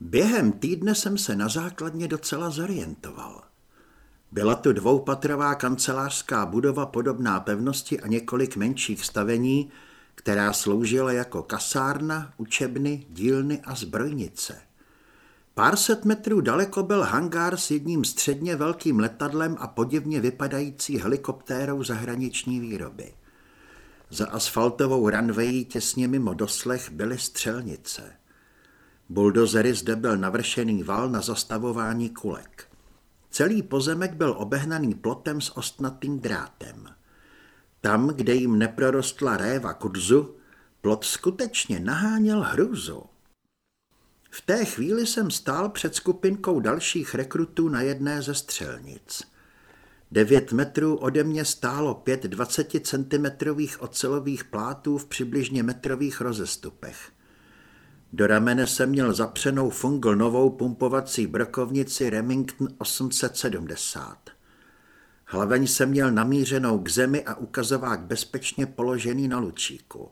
Během týdne jsem se na základně docela zorientoval. Byla tu dvoupatrová kancelářská budova podobná pevnosti a několik menších stavení, která sloužila jako kasárna, učebny, dílny a zbrojnice. Pár set metrů daleko byl hangár s jedním středně velkým letadlem a podivně vypadající helikoptérou zahraniční výroby. Za asfaltovou runway těsně mimo doslech byly střelnice. Buldozery zde byl navršený val na zastavování kulek. Celý pozemek byl obehnaný plotem s ostnatým drátem. Tam, kde jim neprorostla réva kudzu, plot skutečně naháněl hrůzu. V té chvíli jsem stál před skupinkou dalších rekrutů na jedné ze střelnic. Devět metrů ode mě stálo pět 20 centimetrových ocelových plátů v přibližně metrových rozestupech. Do ramene jsem měl zapřenou fungl novou pumpovací brokovnici Remington 870. Hlaveň jsem měl namířenou k zemi a ukazovák bezpečně položený na lučíku.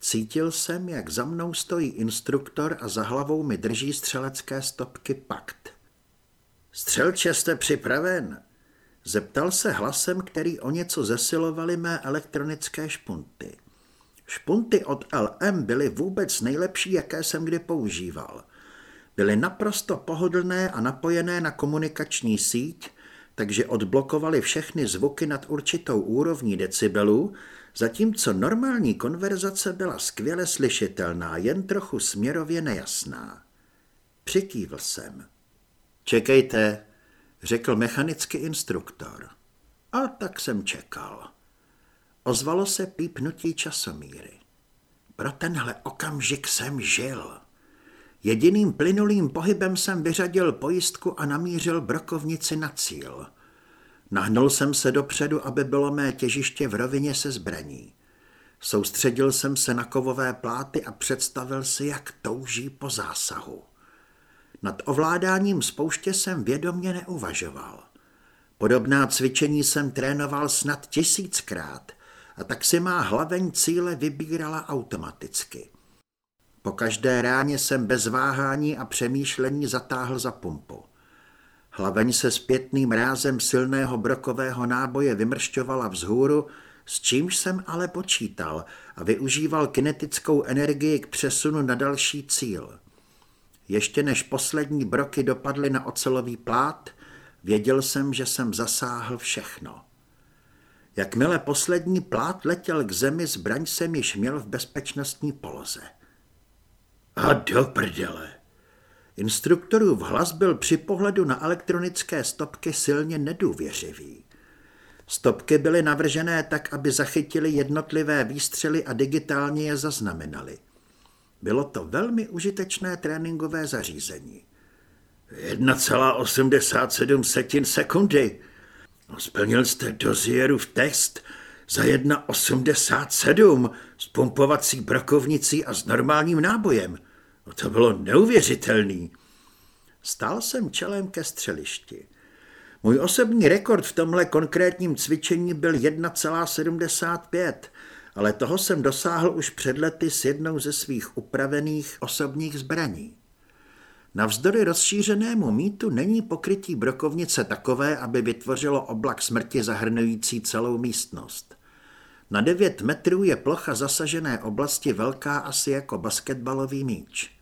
Cítil jsem, jak za mnou stojí instruktor a za hlavou mi drží střelecké stopky pakt. Střelče, jste připraven? Zeptal se hlasem, který o něco zesilovaly mé elektronické špunty. Špunty od LM byly vůbec nejlepší, jaké jsem kdy používal. Byly naprosto pohodlné a napojené na komunikační síť, takže odblokovali všechny zvuky nad určitou úrovní decibelů, zatímco normální konverzace byla skvěle slyšitelná, jen trochu směrově nejasná. Přikývl jsem. Čekejte, řekl mechanický instruktor. A tak jsem čekal. Ozvalo se pípnutí časomíry. Pro tenhle okamžik jsem žil. Jediným plynulým pohybem jsem vyřadil pojistku a namířil brokovnici na cíl. Nahnul jsem se dopředu, aby bylo mé těžiště v rovině se zbraní. Soustředil jsem se na kovové pláty a představil si, jak touží po zásahu. Nad ovládáním spouště jsem vědomně neuvažoval. Podobná cvičení jsem trénoval snad tisíckrát a tak si má hlaveň cíle vybírala automaticky. Po každé ráně jsem bez váhání a přemýšlení zatáhl za pumpu. Hlaveň se zpětným rázem silného brokového náboje vymršťovala vzhůru, s čímž jsem ale počítal a využíval kinetickou energii k přesunu na další cíl. Ještě než poslední broky dopadly na ocelový plát, věděl jsem, že jsem zasáhl všechno. Jakmile poslední plát letěl k zemi, zbraň jsem již měl v bezpečnostní poloze. A do prdele! Instruktorův hlas byl při pohledu na elektronické stopky silně nedůvěřivý. Stopky byly navržené tak, aby zachytili jednotlivé výstřely a digitálně je zaznamenali. Bylo to velmi užitečné tréninkové zařízení. 1,87 setin sekundy. Splnil jste dozierův test za 1,87 s pumpovací brokovnicí a s normálním nábojem. No to bylo neuvěřitelný. Stál jsem čelem ke střelišti. Můj osobní rekord v tomhle konkrétním cvičení byl 1,75, ale toho jsem dosáhl už před lety s jednou ze svých upravených osobních zbraní. Navzdory rozšířenému mýtu není pokrytí brokovnice takové, aby vytvořilo oblak smrti zahrnující celou místnost. Na 9 metrů je plocha zasažené oblasti velká asi jako basketbalový míč.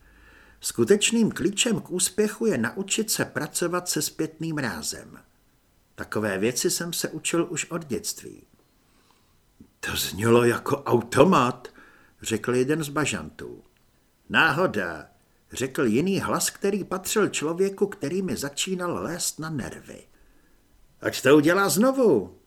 Skutečným klíčem k úspěchu je naučit se pracovat se zpětným rázem. Takové věci jsem se učil už od dětství. To znělo jako automat, řekl jeden z bažantů. Náhoda, řekl jiný hlas, který patřil člověku, který mi začínal lézt na nervy. Ať to udělá znovu.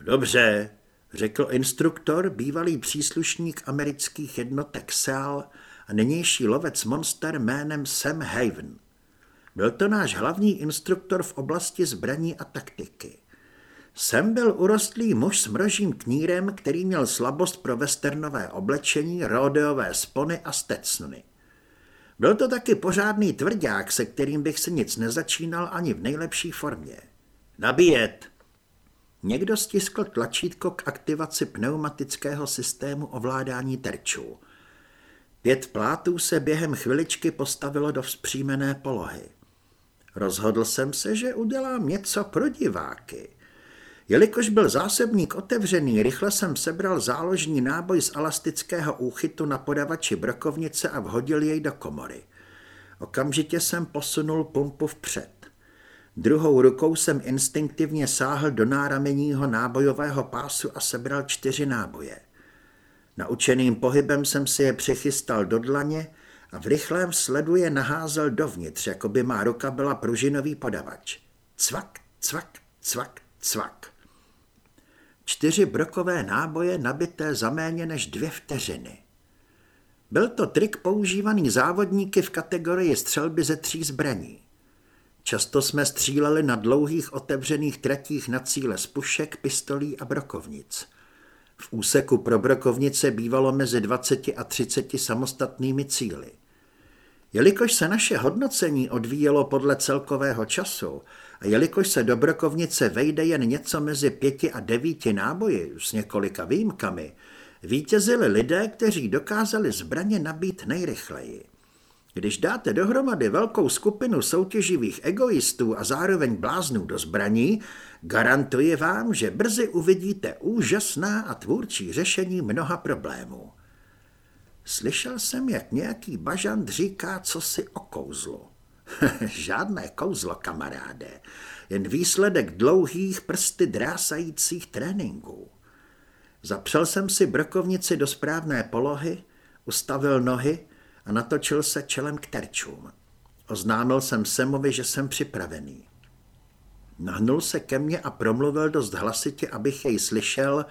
Dobře, řekl instruktor, bývalý příslušník amerických jednotek SEAL a nynější lovec monster jménem Sam Haven. Byl to náš hlavní instruktor v oblasti zbraní a taktiky. Sam byl urostlý muž s mrožím knírem, který měl slabost pro westernové oblečení, rodeové spony a stecny. Byl to taky pořádný tvrdák, se kterým bych si nic nezačínal ani v nejlepší formě. Nabíjet! Někdo stiskl tlačítko k aktivaci pneumatického systému ovládání terčů. Pět plátů se během chviličky postavilo do vzpřímené polohy. Rozhodl jsem se, že udělám něco pro diváky. Jelikož byl zásobník otevřený, rychle jsem sebral záložní náboj z elastického úchytu na podavači brokovnice a vhodil jej do komory. Okamžitě jsem posunul pumpu vpřed. Druhou rukou jsem instinktivně sáhl do nárameního nábojového pásu a sebral čtyři náboje. Naučeným pohybem jsem si je přichystal do dlaně a v rychlém sledu je naházel dovnitř, jako by má ruka byla pružinový podavač. Cvak, cvak, cvak, cvak. Čtyři brokové náboje nabité za méně než dvě vteřiny. Byl to trik používaný závodníky v kategorii střelby ze tří zbraní. Často jsme stříleli na dlouhých otevřených tratích na cíle z pušek, pistolí a brokovnic. V úseku pro brokovnice bývalo mezi 20 a 30 samostatnými cíly. Jelikož se naše hodnocení odvíjelo podle celkového času a jelikož se do brokovnice vejde jen něco mezi pěti a devíti náboji s několika výjimkami, vítězili lidé, kteří dokázali zbraně nabít nejrychleji. Když dáte dohromady velkou skupinu soutěživých egoistů a zároveň bláznů do zbraní, garantuji vám, že brzy uvidíte úžasná a tvůrčí řešení mnoha problémů. Slyšel jsem, jak nějaký bažant říká co si kouzlu. Žádné kouzlo, kamaráde, jen výsledek dlouhých prsty drásajících tréninků. Zapřel jsem si brokovnici do správné polohy, ustavil nohy a natočil se čelem k terčům. Oznámil jsem Semovi, že jsem připravený. Nahnul se ke mně a promluvil dost hlasitě, abych jej slyšel,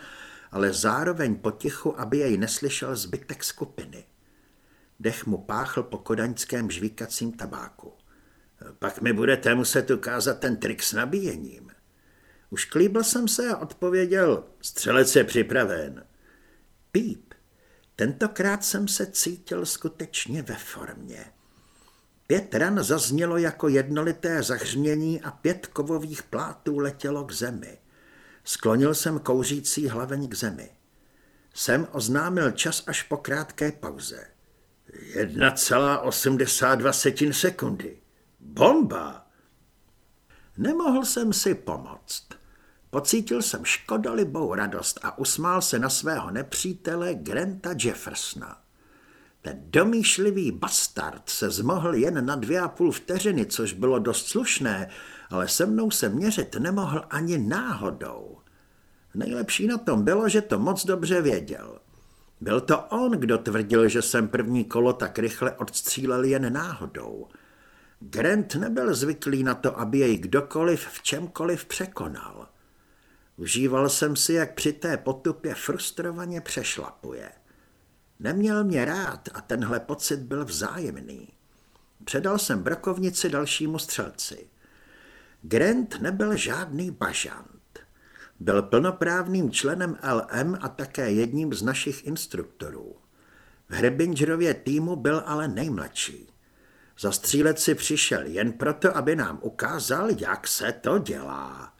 ale zároveň potichu, aby jej neslyšel zbytek skupiny. Dech mu páchl po kodaňském žvíkacím tabáku. Pak mi budete muset ukázat ten trik s nabíjením. Už klíbil jsem se a odpověděl, střelec je připraven. Píp, tentokrát jsem se cítil skutečně ve formě. Pět ran zaznělo jako jednolité zahřmění a pět kovových plátů letělo k zemi. Sklonil jsem kouřící hlaveň k zemi. Jsem oznámil čas až po krátké pauze. 1,82 sekundy. Bomba! Nemohl jsem si pomoct. Pocítil jsem škodolibou radost a usmál se na svého nepřítele Granta Jeffersona. Ten domýšlivý bastard se zmohl jen na dvě a půl vteřiny, což bylo dost slušné, ale se mnou se měřit nemohl ani náhodou. Nejlepší na tom bylo, že to moc dobře věděl. Byl to on, kdo tvrdil, že jsem první kolo tak rychle odstřílel jen náhodou. Grant nebyl zvyklý na to, aby jej kdokoliv v čemkoliv překonal. Užíval jsem si, jak při té potupě frustrovaně přešlapuje. Neměl mě rád a tenhle pocit byl vzájemný. Předal jsem brokovnici dalšímu střelci. Grant nebyl žádný bažant. Byl plnoprávným členem LM a také jedním z našich instruktorů. V Hrebingerově týmu byl ale nejmladší. Zastřílet si přišel jen proto, aby nám ukázal, jak se to dělá.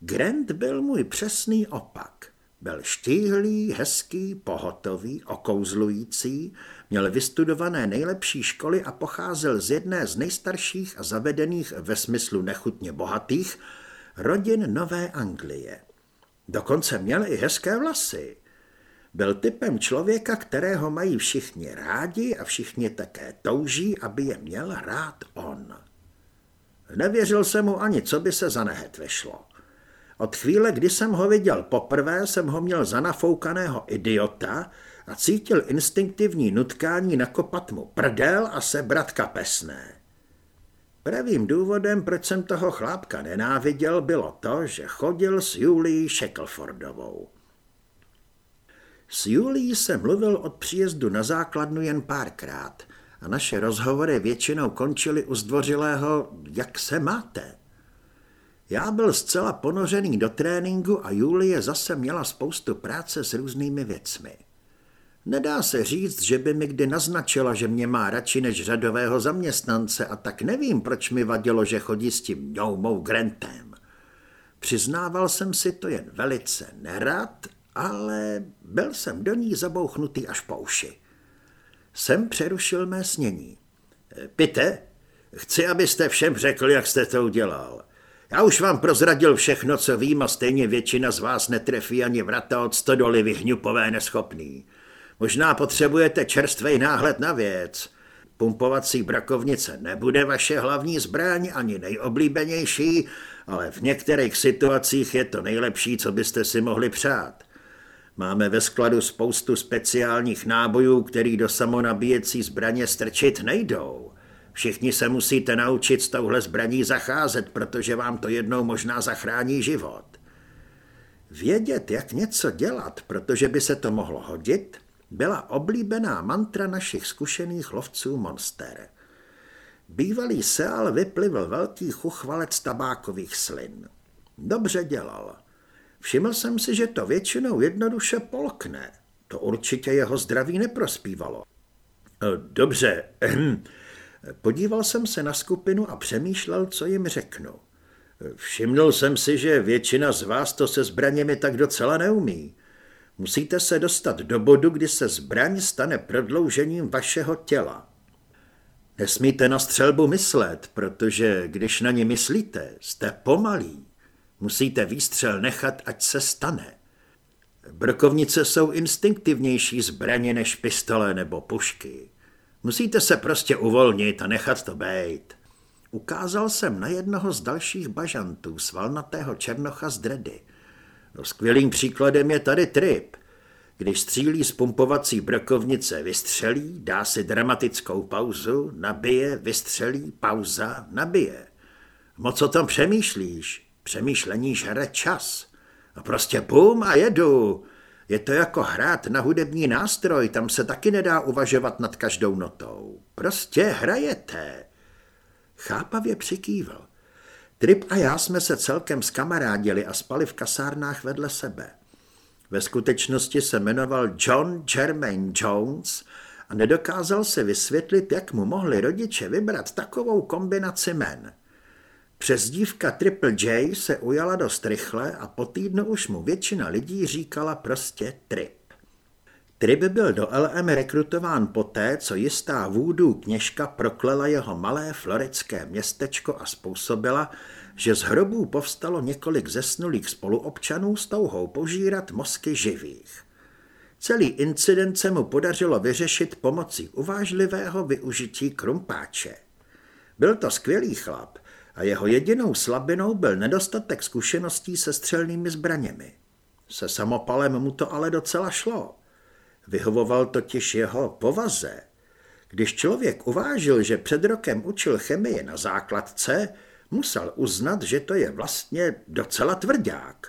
Grant byl můj přesný opak. Byl štíhlý, hezký, pohotový, okouzlující, měl vystudované nejlepší školy a pocházel z jedné z nejstarších a zavedených ve smyslu nechutně bohatých rodin Nové Anglie. Dokonce měl i hezké vlasy. Byl typem člověka, kterého mají všichni rádi a všichni také touží, aby je měl rád on. Nevěřil jsem mu ani, co by se za nehet vešlo. Od chvíle, kdy jsem ho viděl poprvé, jsem ho měl za nafoukaného idiota a cítil instinktivní nutkání nakopat mu prdel a sebrat kapesné. Pravým důvodem, proč jsem toho chlápka nenáviděl, bylo to, že chodil s Julií Shacklefordovou. S Julií jsem mluvil od příjezdu na základnu jen párkrát a naše rozhovory většinou končily u zdvořilého jak se máte. Já byl zcela ponořený do tréninku a Julie zase měla spoustu práce s různými věcmi. Nedá se říct, že by mi kdy naznačila, že mě má radši než řadového zaměstnance a tak nevím, proč mi vadilo, že chodí s tím ňoumou Grantem. Přiznával jsem si to jen velice nerad, ale byl jsem do ní zabouchnutý až po uši. Sem přerušil mé snění. Pite, chci, abyste všem řekl, jak jste to udělal. Já už vám prozradil všechno, co vím a stejně většina z vás netrefí ani vrata od stodoly vyhňupové neschopný. Možná potřebujete čerstvý náhled na věc. Pumpovací brakovnice nebude vaše hlavní zbraň ani nejoblíbenější, ale v některých situacích je to nejlepší, co byste si mohli přát. Máme ve skladu spoustu speciálních nábojů, který do samonabíjecí zbraně strčit nejdou. Všichni se musíte naučit s touhle zbraní zacházet, protože vám to jednou možná zachrání život. Vědět, jak něco dělat, protože by se to mohlo hodit, byla oblíbená mantra našich zkušených lovců monster. Bývalý Seal vyplivl velký chuchvalec tabákových slin. Dobře dělal. Všiml jsem si, že to většinou jednoduše polkne. To určitě jeho zdraví neprospívalo. Dobře, Podíval jsem se na skupinu a přemýšlel, co jim řeknu. Všimnul jsem si, že většina z vás to se zbraněmi tak docela neumí. Musíte se dostat do bodu, kdy se zbraň stane prodloužením vašeho těla. Nesmíte na střelbu myslet, protože když na ní myslíte, jste pomalí. Musíte výstřel nechat, ať se stane. Brokovnice jsou instinktivnější zbraně než pistole nebo pušky. Musíte se prostě uvolnit a nechat to bejt. Ukázal jsem na jednoho z dalších bažantů, svalnatého černocha z dredy. No, skvělým příkladem je tady Trip. Když střílí z pumpovací brokovnice, vystřelí, dá si dramatickou pauzu, nabije, vystřelí, pauza, nabije. Moc o tom přemýšlíš? Přemýšlení žere čas. A prostě bum a jedu. Je to jako hrát na hudební nástroj, tam se taky nedá uvažovat nad každou notou. Prostě hrajete. Chápavě přikývl. Trip a já jsme se celkem skamarádili a spali v kasárnách vedle sebe. Ve skutečnosti se jmenoval John Jermaine Jones a nedokázal se vysvětlit, jak mu mohli rodiče vybrat takovou kombinaci men. Přezdívka Triple J se ujala dost rychle a po týdnu už mu většina lidí říkala prostě Trip. Trip byl do LM rekrutován poté, co jistá vůdů kněžka proklela jeho malé floridské městečko a způsobila, že z hrobů povstalo několik zesnulých spoluobčanů s touhou požírat mozky živých. Celý incident se mu podařilo vyřešit pomocí uvážlivého využití krumpáče. Byl to skvělý chlap, a jeho jedinou slabinou byl nedostatek zkušeností se střelnými zbraněmi. Se samopalem mu to ale docela šlo. Vyhovoval totiž jeho povaze. Když člověk uvážil, že před rokem učil chemii na základce, musel uznat, že to je vlastně docela tvrdák.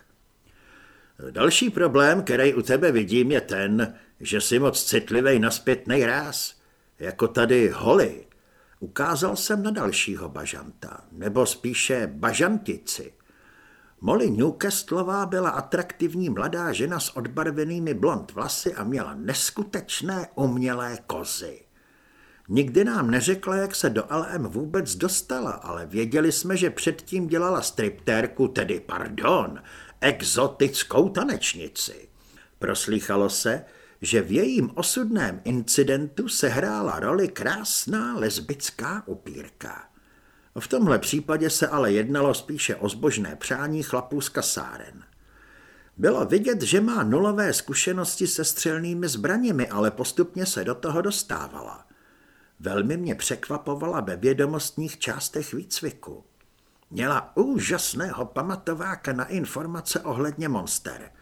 Další problém, který u tebe vidím, je ten, že jsi moc citlivý na zpětnej ráz. Jako tady Holly. Ukázal jsem na dalšího bažanta, nebo spíše bažantici. Molly Newcastlová byla atraktivní mladá žena s odbarvenými blond vlasy a měla neskutečné umělé kozy. Nikdy nám neřekla, jak se do LM vůbec dostala, ale věděli jsme, že předtím dělala striptérku, tedy pardon, exotickou tanečnici. Proslýchalo se, že v jejím osudném incidentu sehrála roli krásná lesbická upírka. V tomhle případě se ale jednalo spíše o zbožné přání chlapů z kasáren. Bylo vidět, že má nulové zkušenosti se střelnými zbraněmi, ale postupně se do toho dostávala. Velmi mě překvapovala ve vědomostních částech výcviku. Měla úžasného pamatováka na informace ohledně monster –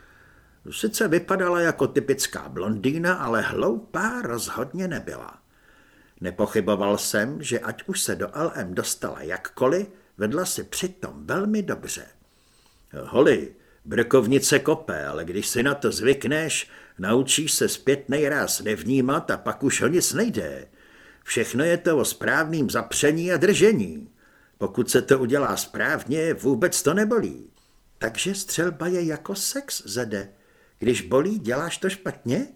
Sice vypadala jako typická blondýna, ale hloupá rozhodně nebyla. Nepochyboval jsem, že ať už se do LM dostala jakkoliv, vedla si přitom velmi dobře. Holi, brkovnice kope, ale když si na to zvykneš, naučíš se zpětnej ráz nevnímat a pak už o nic nejde. Všechno je to o správným zapření a držení. Pokud se to udělá správně, vůbec to nebolí. Takže střelba je jako sex, Zede, když bolí, děláš to špatně?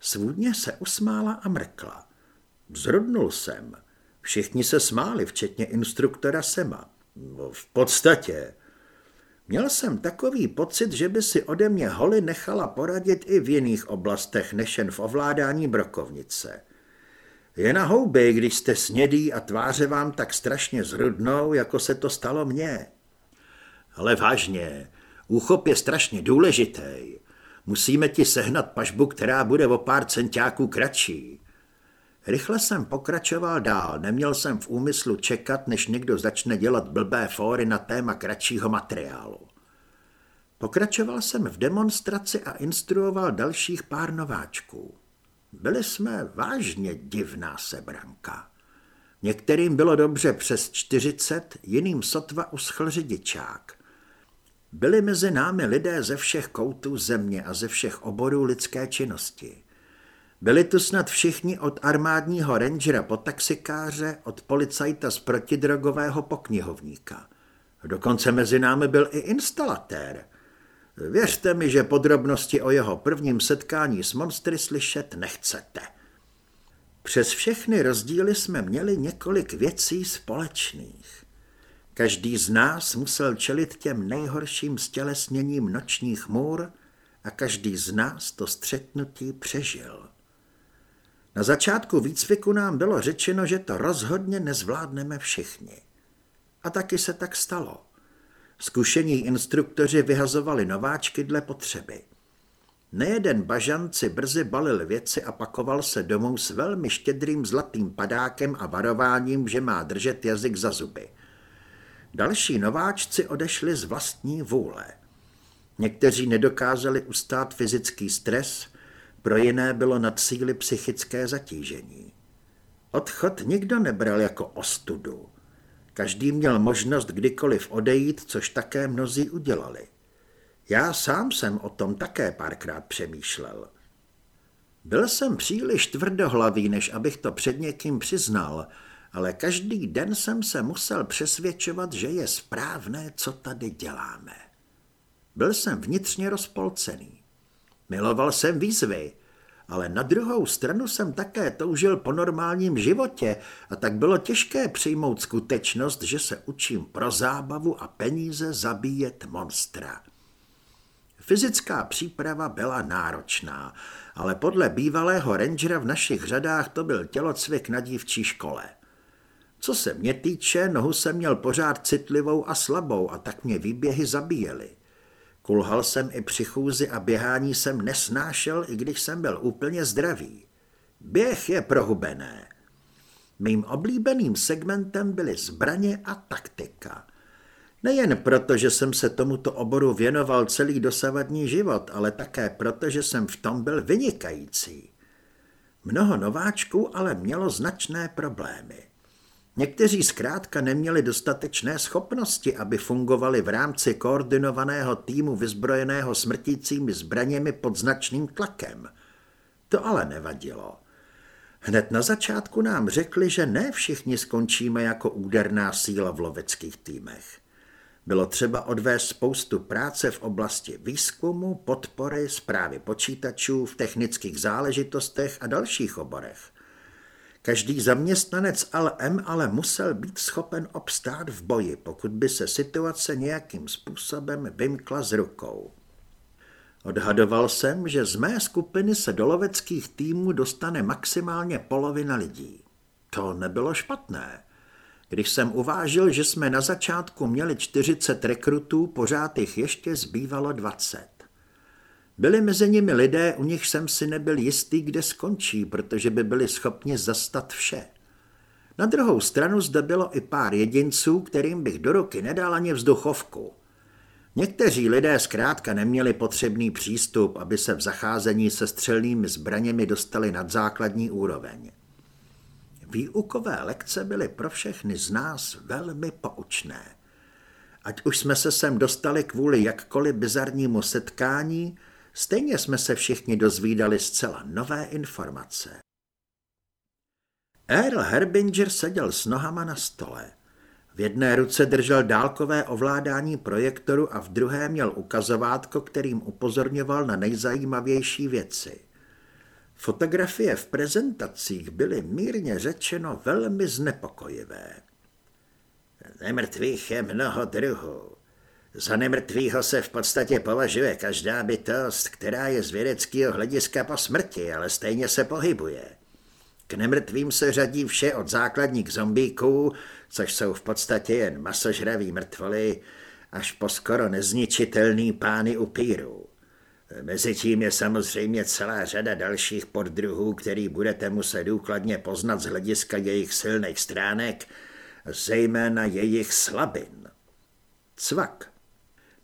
Svůdně se usmála a mrkla. Zrodnul jsem. Všichni se smáli, včetně instruktora Sema. No, v podstatě. Měl jsem takový pocit, že by si ode mě Holly nechala poradit i v jiných oblastech, než jen v ovládání brokovnice. Je na houby, když jste snědý a tváře vám tak strašně zrudnou, jako se to stalo mně. Ale vážně, úchop je strašně důležitý. Musíme ti sehnat pažbu, která bude o pár centiáků kratší. Rychle jsem pokračoval dál, neměl jsem v úmyslu čekat, než někdo začne dělat blbé fóry na téma kratšího materiálu. Pokračoval jsem v demonstraci a instruoval dalších pár nováčků. Byli jsme vážně divná sebranka. Některým bylo dobře přes čtyřicet, jiným sotva uschl řidičák. Byli mezi námi lidé ze všech koutů země a ze všech oborů lidské činnosti. Byli tu snad všichni od armádního rangera po taxikáře, od policajta z protidrogového po knihovníka. Dokonce mezi námi byl i instalatér. Věřte mi, že podrobnosti o jeho prvním setkání s monstry slyšet nechcete. Přes všechny rozdíly jsme měli několik věcí společných. Každý z nás musel čelit těm nejhorším stělesněním nočních můr a každý z nás to střetnutí přežil. Na začátku výcviku nám bylo řečeno, že to rozhodně nezvládneme všichni. A taky se tak stalo. Zkušení instruktoři vyhazovali nováčky dle potřeby. Nejeden bažanci brzy balil věci a pakoval se domů s velmi štědrým zlatým padákem a varováním, že má držet jazyk za zuby. Další nováčci odešli z vlastní vůle. Někteří nedokázali ustát fyzický stres, pro jiné bylo nad síly psychické zatížení. Odchod nikdo nebral jako ostudu. Každý měl možnost kdykoliv odejít, což také mnozí udělali. Já sám jsem o tom také párkrát přemýšlel. Byl jsem příliš tvrdohlavý, než abych to před někým přiznal, ale každý den jsem se musel přesvědčovat, že je správné, co tady děláme. Byl jsem vnitřně rozpolcený. Miloval jsem výzvy, ale na druhou stranu jsem také toužil po normálním životě a tak bylo těžké přijmout skutečnost, že se učím pro zábavu a peníze zabíjet monstra. Fyzická příprava byla náročná, ale podle bývalého rangera v našich řadách to byl tělocvik na dívčí škole. Co se mě týče, nohu jsem měl pořád citlivou a slabou a tak mě výběhy zabíjely. Kulhal jsem i při chůzi a běhání jsem nesnášel, i když jsem byl úplně zdravý. Běh je prohubené. Mým oblíbeným segmentem byly zbraně a taktika. Nejen proto, že jsem se tomuto oboru věnoval celý dosavadní život, ale také proto, že jsem v tom byl vynikající. Mnoho nováčků ale mělo značné problémy. Někteří zkrátka neměli dostatečné schopnosti, aby fungovali v rámci koordinovaného týmu vyzbrojeného smrtícími zbraněmi pod značným tlakem. To ale nevadilo. Hned na začátku nám řekli, že ne všichni skončíme jako úderná síla v loveckých týmech. Bylo třeba odvést spoustu práce v oblasti výzkumu, podpory, zprávy počítačů, v technických záležitostech a dalších oborech. Každý zaměstnanec LM ale musel být schopen obstát v boji, pokud by se situace nějakým způsobem vymkla z rukou. Odhadoval jsem, že z mé skupiny se do loveckých týmů dostane maximálně polovina lidí. To nebylo špatné. Když jsem uvážil, že jsme na začátku měli 40 rekrutů, pořád jich ještě zbývalo 20. Byli mezi nimi lidé, u nich jsem si nebyl jistý, kde skončí, protože by byli schopni zastat vše. Na druhou stranu zde bylo i pár jedinců, kterým bych do ruky nedal ani vzduchovku. Někteří lidé zkrátka neměli potřebný přístup, aby se v zacházení se střelnými zbraněmi dostali nad základní úroveň. Výukové lekce byly pro všechny z nás velmi poučné. Ať už jsme se sem dostali kvůli jakkoliv bizarnímu setkání, Stejně jsme se všichni dozvídali zcela nové informace. Earl Herbinger seděl s nohama na stole. V jedné ruce držel dálkové ovládání projektoru a v druhé měl ukazovátko, kterým upozorňoval na nejzajímavější věci. Fotografie v prezentacích byly mírně řečeno velmi znepokojivé. Nemrtvých je mnoho druhů. Za nemrtvýho se v podstatě považuje každá bytost, která je z vědeckého hlediska po smrti, ale stejně se pohybuje. K nemrtvým se řadí vše od základních zombíků, což jsou v podstatě jen masožraví mrtvoly, až po skoro nezničitelný pány upírů. Mezitím je samozřejmě celá řada dalších poddruhů, který budete muset důkladně poznat z hlediska jejich silných stránek, zejména jejich slabin. Cvak.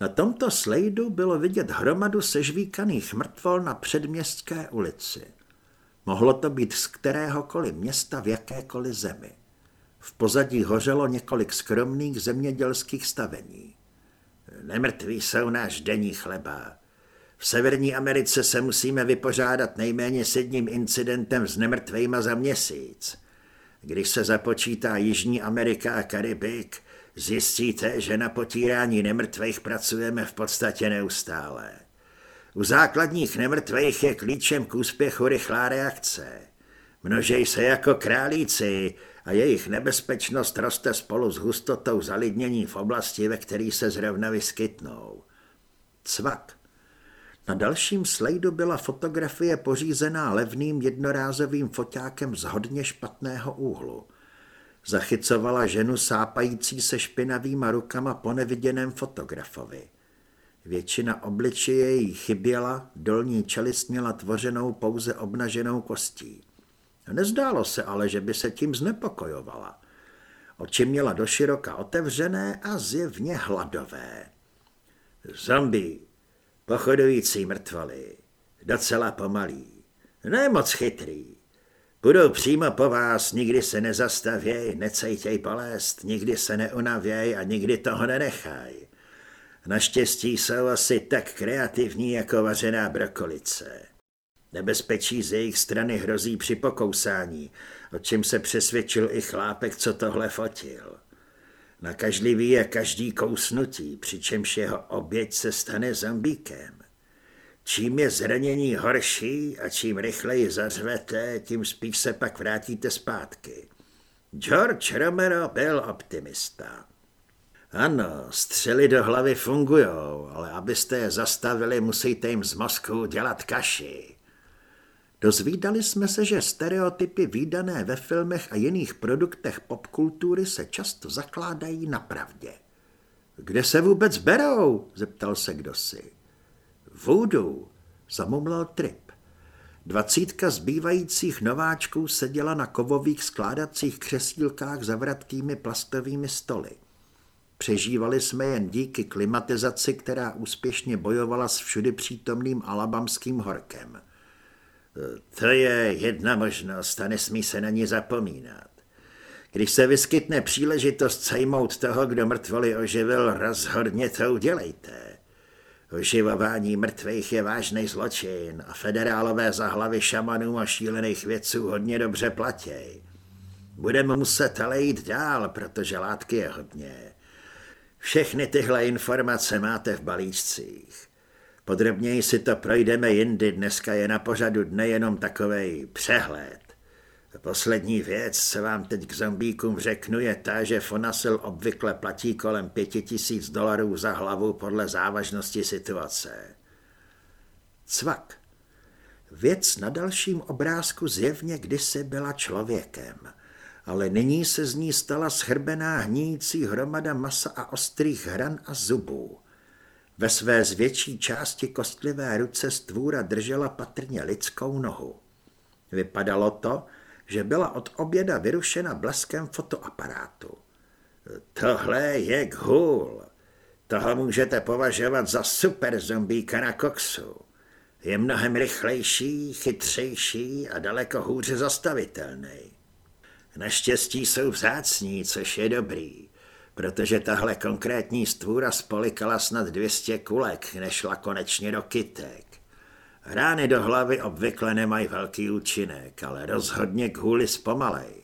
Na tomto slejdu bylo vidět hromadu sežvíkaných mrtvol na předměstské ulici. Mohlo to být z kteréhokoliv města v jakékoliv zemi. V pozadí hořelo několik skromných zemědělských stavení. Nemrtví jsou náš denní chleba. V Severní Americe se musíme vypořádat nejméně s jedním incidentem s nemrtvejma za měsíc. Když se započítá Jižní Amerika a Karibik, zjistíte, že na potírání nemrtvých pracujeme v podstatě neustále. U základních nemrtvých je klíčem k úspěchu rychlá reakce. Množej se jako králíci a jejich nebezpečnost roste spolu s hustotou zalidnění v oblasti, ve které se zrovna vyskytnou. Cvak. Na dalším slajdu byla fotografie pořízená levným jednorázovým foťákem z hodně špatného úhlu. Zachycovala ženu sápající se špinavýma rukama po neviděném fotografovi. Většina obličeje jí chyběla, dolní čelist měla tvořenou pouze obnaženou kostí. Nezdálo se ale, že by se tím znepokojovala. Oči měla doširoka otevřené a zjevně hladové. Zombie, pochodující mrtvoly, docela pomalý, ne moc chytrý. Budou přímo po vás, nikdy se nezastavěj, necejtěj polést, nikdy se neunavěj a nikdy toho nenechaj. Naštěstí jsou asi tak kreativní jako vařená brokolice. Nebezpečí z jejich strany hrozí při pokousání, o čem se přesvědčil i chlápek, co tohle fotil. Nakažlivý je každý kousnutí, přičemž jeho oběť se stane zombíkem. Čím je zranění horší a čím rychleji zařvete, tím spíš se pak vrátíte zpátky. George Romero byl optimista. Ano, střely do hlavy fungují, ale abyste je zastavili, musíte jim z mozku dělat kaši. Dozvídali jsme se, že stereotypy výdané ve filmech a jiných produktech popkultury se často zakládají na pravdě. Kde se vůbec berou? zeptal se kdosi. Voodoo, zamumlal Trip. Dvacítka zbývajících nováčků seděla na kovových skládacích křesílkách za vratkými plastovými stoly. Přežívali jsme jen díky klimatizaci, která úspěšně bojovala s všudy přítomným alabamským horkem. To je jedna možnost a nesmí se na ní zapomínat. Když se vyskytne příležitost sejmout toho, kdo mrtvoly oživil, rozhodně to udělejte. Oživování mrtvých je vážný zločin a federálové za hlavy šamanů a šílených věců hodně dobře platí. Budeme muset ale jít dál, protože látky je hodně. Všechny tyhle informace máte v balíčcích. Podrobněji si to projdeme jindy, dneska je na pořadu dne jenom takovej přehled. Poslední věc, co vám teď k zombíkům řeknu, je ta, že Fonasil obvykle platí kolem pěti tisíc dolarů za hlavu podle závažnosti situace. Cvak. Věc na dalším obrázku zjevně kdysi byla člověkem, ale nyní se z ní stala schrbená hníjící hromada masa a ostrých hran a zubů. Ve své zvětší části kostlivé ruce stvůra držela patrně lidskou nohu. Vypadalo to, že byla od oběda vyrušena bleskem fotoaparátu. Tohle je ghul. Toho můžete považovat za super zombíka na koksu. Je mnohem rychlejší, chytřejší a daleko hůře zastavitelný. Naštěstí jsou vzácní, což je dobrý protože tahle konkrétní stvůra spolikala snad 200 kulek, nešla konečně do kytek. Rány do hlavy obvykle nemají velký účinek, ale rozhodně hůli zpomalej.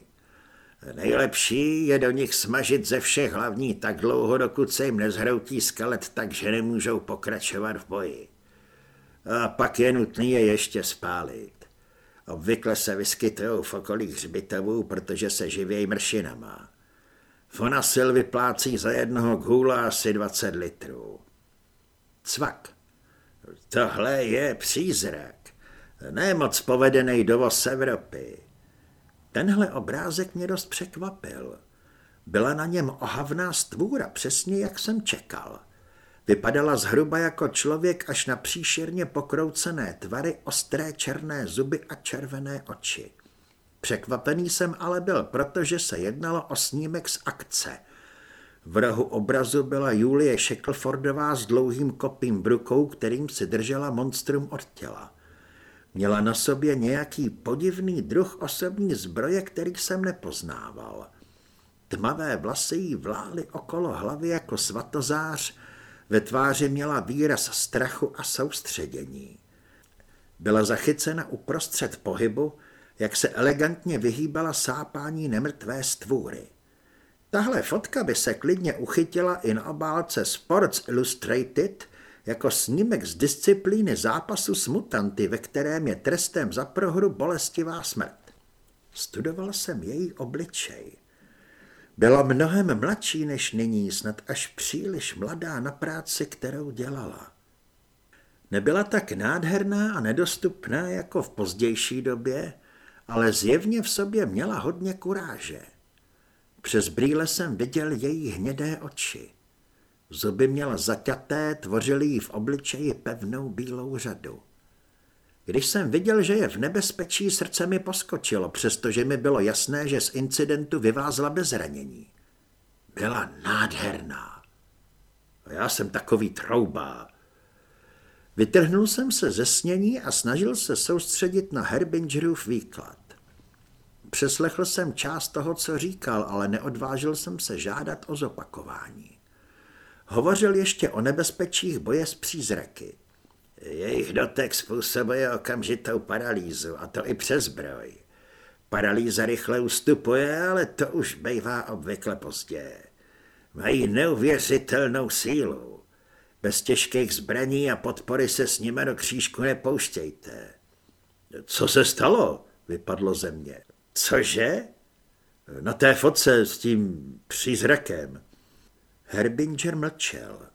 Nejlepší je do nich smažit ze všech hlavní tak dlouho, dokud se jim nezhroutí skelet tak, že nemůžou pokračovat v boji. A pak je nutný je ještě spálit. Obvykle se vyskytují v okolí hřbitovů, protože se živějí mršinama. Fonasil vyplácí za jednoho gůla asi 20 litrů. Cvak. Tohle je přízrak. Nemoc povedený dovoz Evropy. Tenhle obrázek mě dost překvapil. Byla na něm ohavná stvůra, přesně jak jsem čekal. Vypadala zhruba jako člověk až na příšerně pokroucené tvary, ostré černé zuby a červené oči. Překvapený jsem ale byl, protože se jednalo o snímek z akce. V rohu obrazu byla Julie Shacklefordová s dlouhým kopým brukou, kterým si držela monstrum od těla. Měla na sobě nějaký podivný druh osobní zbroje, který jsem nepoznával. Tmavé vlasy jí vlály okolo hlavy jako svatozář, ve tváři měla výraz strachu a soustředění. Byla zachycena uprostřed pohybu, jak se elegantně vyhýbala sápání nemrtvé stvůry. Tahle fotka by se klidně uchytila i na obálce Sports Illustrated jako snímek z disciplíny zápasu s mutanty, ve kterém je trestem za prohru bolestivá smrt. Studoval jsem její obličej. Byla mnohem mladší než nyní, snad až příliš mladá na práci, kterou dělala. Nebyla tak nádherná a nedostupná jako v pozdější době, ale zjevně v sobě měla hodně kuráže. Přes brýle jsem viděl její hnědé oči. Zuby měla zaťaté, tvořily jí v obličeji pevnou bílou řadu. Když jsem viděl, že je v nebezpečí, srdce mi poskočilo, přestože mi bylo jasné, že z incidentu vyvázla bez ranění. Byla nádherná. A já jsem takový trouba. Vytrhnul jsem se ze snění a snažil se soustředit na Herbingerův výklad. Přeslechl jsem část toho, co říkal, ale neodvážil jsem se žádat o zopakování. Hovořil ještě o nebezpečích boje s přízraky. Jejich dotek způsobuje okamžitou paralýzu, a to i přes zbroj. Paralýza rychle ustupuje, ale to už bývá obvykle pozdě. Mají neuvěřitelnou sílu. Bez těžkých zbraní a podpory se s nimi do křížku nepouštějte. Co se stalo? Vypadlo ze mě. Cože? Na té fotce s tím přízrakem. Herbinger mlčel.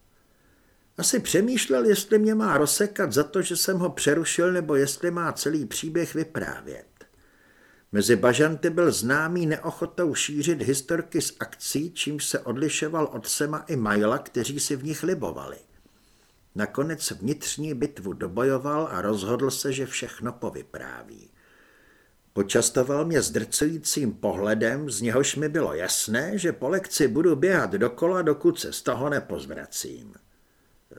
Asi přemýšlel, jestli mě má rozsekat za to, že jsem ho přerušil, nebo jestli má celý příběh vyprávět. Mezi bažanty byl známý neochotou šířit historky z akcí, čímž se odlišoval od Sema i Majla, kteří si v nich libovali. Nakonec vnitřní bitvu dobojoval a rozhodl se, že všechno povypráví. Počastoval mě zdrcujícím pohledem, z něhož mi bylo jasné, že po lekci budu běhat dokola, dokud se z toho nepozvracím.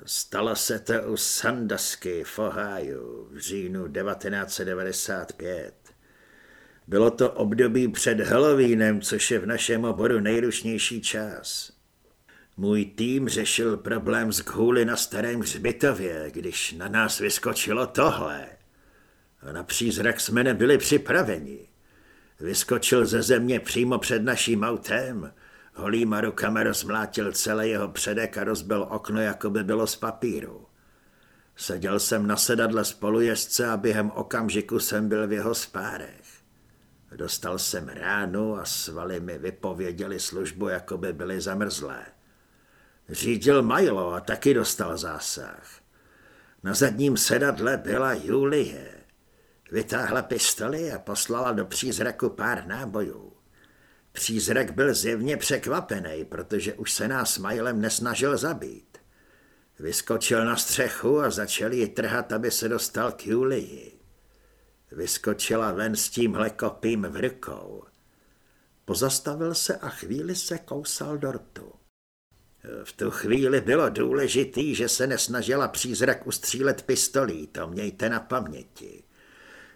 Stalo se to u Sandasky v Ohio v říjnu 1995. Bylo to období před Halloweenem, což je v našem oboru nejrušnější čas. Můj tým řešil problém s kůly na starém hřbitově, když na nás vyskočilo tohle. A na přízrak jsme nebyli připraveni. Vyskočil ze země přímo před naším autem, holýma rukama rozmlátil celé jeho předek a rozbil okno, jako by bylo z papíru. Seděl jsem na sedadle spolujezdce a během okamžiku jsem byl v jeho spárech. Dostal jsem ránu a svaly mi vypověděli službu, jako by byly zamrzlé. Řídil Milo a taky dostal zásah. Na zadním sedadle byla Julie. Vytáhla pistoli a poslala do přízraku pár nábojů. Přízrak byl zjevně překvapený, protože už se nás Majlem nesnažil zabít. Vyskočil na střechu a začal ji trhat, aby se dostal k Julii. Vyskočila ven s tímhle kopím v rukou. Pozastavil se a chvíli se kousal dortu. V tu chvíli bylo důležitý, že se nesnažila přízrak ustřílet pistolí, to mějte na paměti.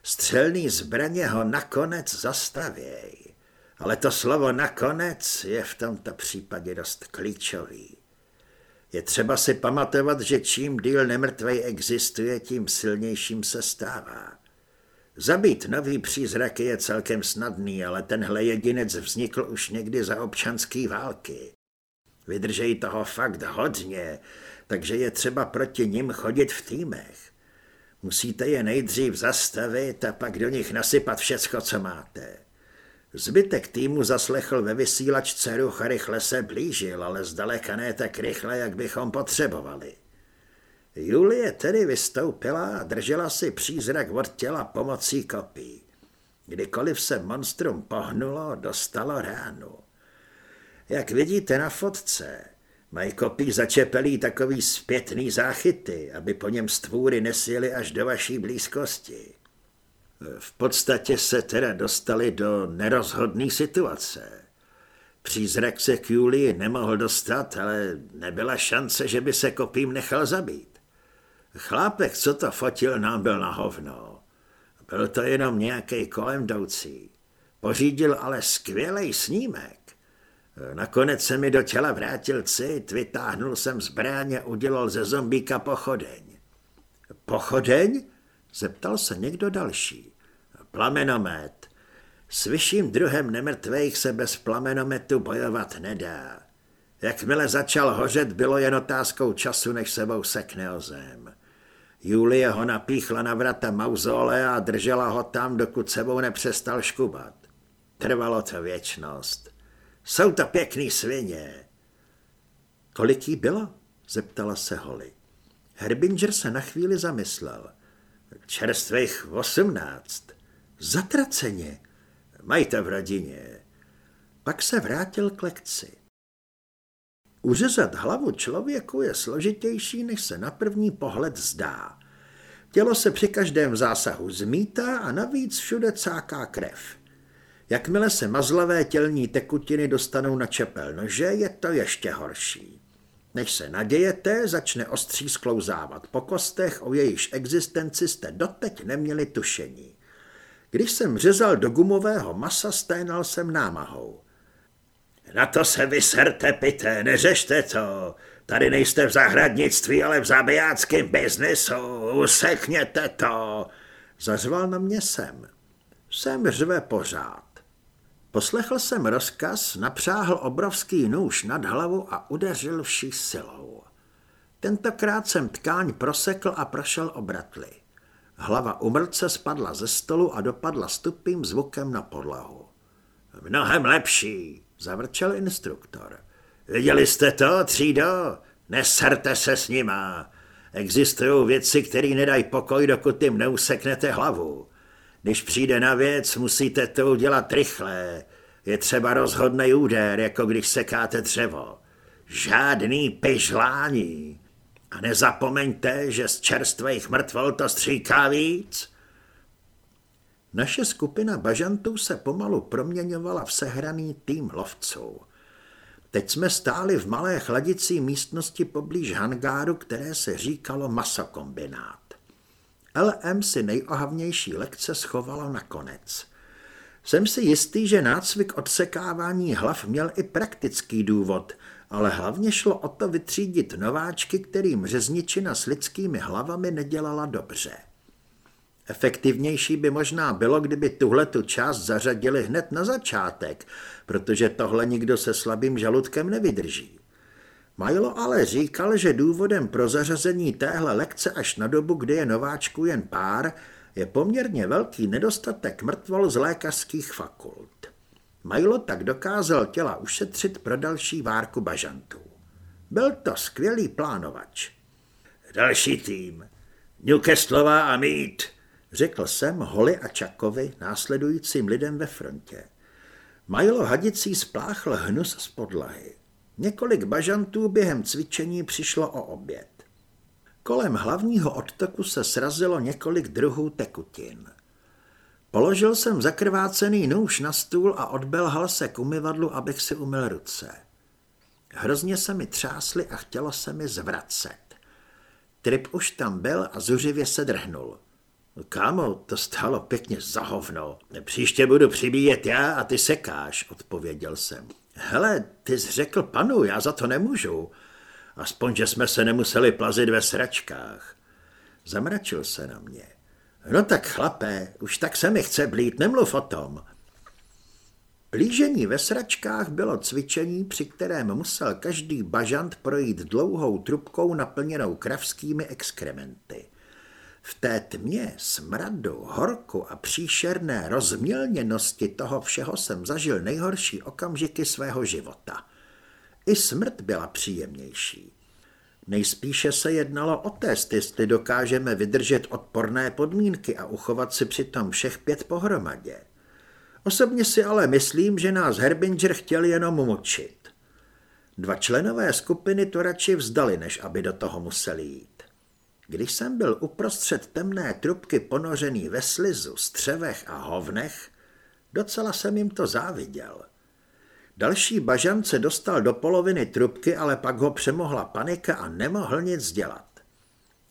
Střelný zbraně ho nakonec zastavěj. Ale to slovo nakonec je v tomto případě dost klíčový. Je třeba si pamatovat, že čím díl nemrtvej existuje, tím silnějším se stává. Zabít nový přízraky je celkem snadný, ale tenhle jedinec vznikl už někdy za občanský války. Vydržejí toho fakt hodně, takže je třeba proti nim chodit v týmech. Musíte je nejdřív zastavit a pak do nich nasypat všecko, co máte. Zbytek týmu zaslechl ve vysílačce ruch a rychle se blížil, ale zdaleka ne tak rychle, jak bychom potřebovali. Julie tedy vystoupila a držela si přízrak od těla pomocí kopí. Kdykoliv se monstrum pohnulo, dostalo ránu. Jak vidíte na fotce, mají kopí začepelí takový zpětný záchyty, aby po něm stvůry nesjeli až do vaší blízkosti. V podstatě se teda dostali do nerozhodné situace. Přízrak se k Julii nemohl dostat, ale nebyla šance, že by se kopím nechal zabít. Chlápek, co to fotil, nám byl na hovno. Byl to jenom nějaký kolem jdoucí. Pořídil ale skvělý snímek. Nakonec se mi do těla vrátil cit, vytáhnul jsem zbraně, udělal ze zombíka pochodeň. Pochodeň? Zeptal se někdo další. Plamenomet. S vyšším druhem nemrtvých se bez plamenometu bojovat nedá. Jakmile začal hořet, bylo jen otázkou času, než sebou sekne o zem. Julie ho napíchla na vrata mauzole a držela ho tam, dokud sebou nepřestal škubat. Trvalo to věčnost. Jsou to pěkný svině. Kolik jí bylo? zeptala se Holly. Herbinger se na chvíli zamyslel. Čerstvých osmnáct. Zatraceně. Mají to v rodině. Pak se vrátil k lekci. Uřezat hlavu člověku je složitější, než se na první pohled zdá. Tělo se při každém zásahu zmítá a navíc všude cáká krev. Jakmile se mazlavé tělní tekutiny dostanou na čepel nože, je to ještě horší. Než se nadějete, začne ostří sklouzávat po kostech, o jejíž existenci jste doteď neměli tušení. Když jsem řezal do gumového masa, sténal jsem námahou. Na to se vyserte, pité, neřešte to. Tady nejste v zahradnictví, ale v zabijáckém biznesu. Usekněte to. Zařval na mě sem. Sem řve pořád. Poslechl jsem rozkaz, napřáhl obrovský nůž nad hlavu a udeřil vší silou. Tentokrát jsem tkáň prosekl a prošel obratly. Hlava umrtce spadla ze stolu a dopadla stupým zvukem na podlahu. Mnohem lepší, zavrčel instruktor. Viděli jste to, třído? Neserte se s nima. Existují věci, které nedají pokoj, dokud jim neuseknete hlavu. Když přijde na věc, musíte to udělat rychle. Je třeba rozhodný úder, jako když sekáte dřevo. Žádný pyžlání. A nezapomeňte, že z čerstvých mrtvol to stříká víc. Naše skupina bažantů se pomalu proměňovala v sehraný tým lovců. Teď jsme stáli v malé chladicí místnosti poblíž hangáru, které se říkalo masokombinát. LM si nejohavnější lekce schovala nakonec. Jsem si jistý, že nácvik odsekávání hlav měl i praktický důvod, ale hlavně šlo o to vytřídit nováčky, kterým řezničina s lidskými hlavami nedělala dobře. Efektivnější by možná bylo, kdyby tuhle tu část zařadili hned na začátek, protože tohle nikdo se slabým žaludkem nevydrží. Milo ale říkal, že důvodem pro zařazení téhle lekce až na dobu, kdy je nováčku jen pár, je poměrně velký nedostatek mrtvol z lékařských fakult. Milo tak dokázal těla ušetřit pro další várku bažantů. Byl to skvělý plánovač. Další tým. Newcastlová a Mead, řekl jsem Holly a Čakovi následujícím lidem ve frontě. Milo hadicí spláchl hnus z podlahy. Několik bažantů během cvičení přišlo o oběd. Kolem hlavního odtoku se srazilo několik druhů tekutin. Položil jsem zakrvácený nůž na stůl a odbelhal se k umyvadlu, abych si umyl ruce. Hrozně se mi třásly a chtělo se mi zvracet. Trip už tam byl a zuřivě se drhnul. Kámo, to stálo pěkně za hovno. Příště budu přibíjet já a ty sekáš, odpověděl jsem. Hele, ty jsi řekl panu, já za to nemůžu. Aspoň, že jsme se nemuseli plazit ve sračkách. Zamračil se na mě. No tak chlapé, už tak se mi chce blít, nemluv o tom. Plížení ve sračkách bylo cvičení, při kterém musel každý bažant projít dlouhou trubkou naplněnou kravskými exkrementy. V té tmě, smradu, horku a příšerné rozmělněnosti toho všeho jsem zažil nejhorší okamžiky svého života. I smrt byla příjemnější. Nejspíše se jednalo o test, jestli dokážeme vydržet odporné podmínky a uchovat si přitom všech pět pohromadě. Osobně si ale myslím, že nás Herbinger chtěl jenom mučit. Dva členové skupiny to radši vzdali, než aby do toho museli jít. Když jsem byl uprostřed temné trubky ponořený ve slizu, střevech a hovnech, docela jsem jim to záviděl. Další bažance dostal do poloviny trubky, ale pak ho přemohla panika a nemohl nic dělat.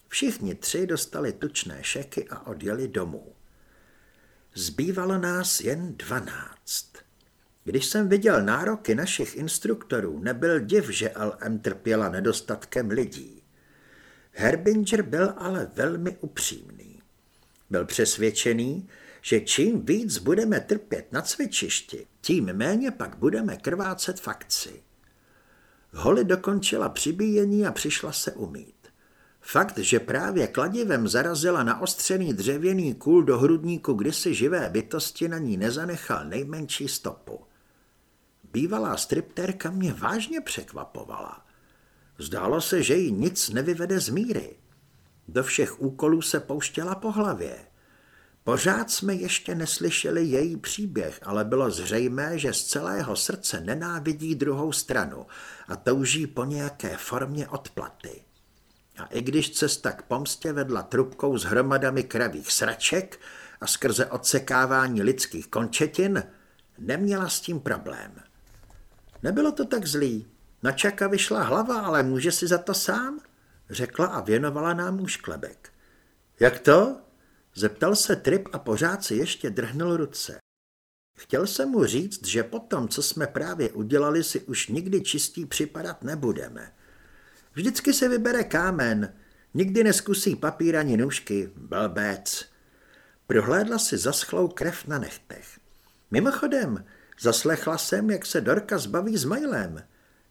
Všichni tři dostali tučné šeky a odjeli domů. Zbývalo nás jen dvanáct. Když jsem viděl nároky našich instruktorů, nebyl div, že LM trpěla nedostatkem lidí. Herbinger byl ale velmi upřímný. Byl přesvědčený, že čím víc budeme trpět na cvičišti, tím méně pak budeme krvácet fakci. Holly dokončila přibíjení a přišla se umít. Fakt, že právě kladivem zarazila na ostřený dřevěný kůl do hrudníku kdysi živé bytosti, na ní nezanechal nejmenší stopu. Bývalá striptérka mě vážně překvapovala. Zdálo se, že jí nic nevyvede z míry. Do všech úkolů se pouštěla po hlavě. Pořád jsme ještě neslyšeli její příběh, ale bylo zřejmé, že z celého srdce nenávidí druhou stranu a touží po nějaké formě odplaty. A i když cesta k pomstě vedla trubkou s hromadami kravých sraček a skrze odsekávání lidských končetin, neměla s tím problém. Nebylo to tak zlý. Na Čaka vyšla hlava, ale může si za to sám, řekla a věnovala nám už klebek. Jak to? Zeptal se Trip a pořád si ještě drhnul ruce. Chtěl jsem mu říct, že po tom, co jsme právě udělali, si už nikdy čistý připadat nebudeme. Vždycky se vybere kámen, nikdy neskusí papír ani nůžky, blbec. Prohlédla si zaschlou krev na nechtech. Mimochodem, zaslechla jsem, jak se Dorka zbaví s Majlem.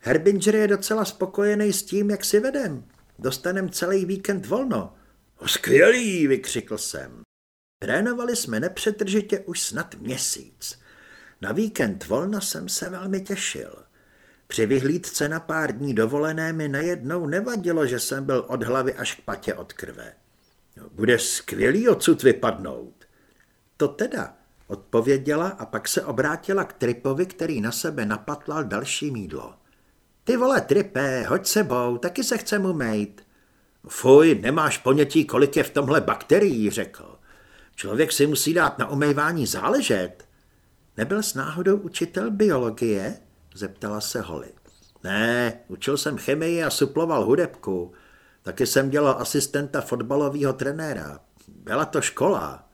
Herbinger je docela spokojený s tím, jak si vedem. Dostanem celý víkend volno. Skvělý, vykřikl jsem. Trénovali jsme nepřetržitě už snad měsíc. Na víkend volna jsem se velmi těšil. Při vyhlídce na pár dní dovolené mi najednou nevadilo, že jsem byl od hlavy až k patě od krve. Bude skvělý odsud vypadnout. To teda, odpověděla a pak se obrátila k Tripovi, který na sebe napatlal další mídlo. Ty vole, Tripé, hoď sebou, taky se chcem umejt. Fuj, nemáš ponětí, kolik je v tomhle bakterií, řekl. Člověk si musí dát na umývání záležet. Nebyl s náhodou učitel biologie? Zeptala se Holly. Ne, učil jsem chemii a suploval hudebku. Taky jsem dělal asistenta fotbalového trenéra. Byla to škola.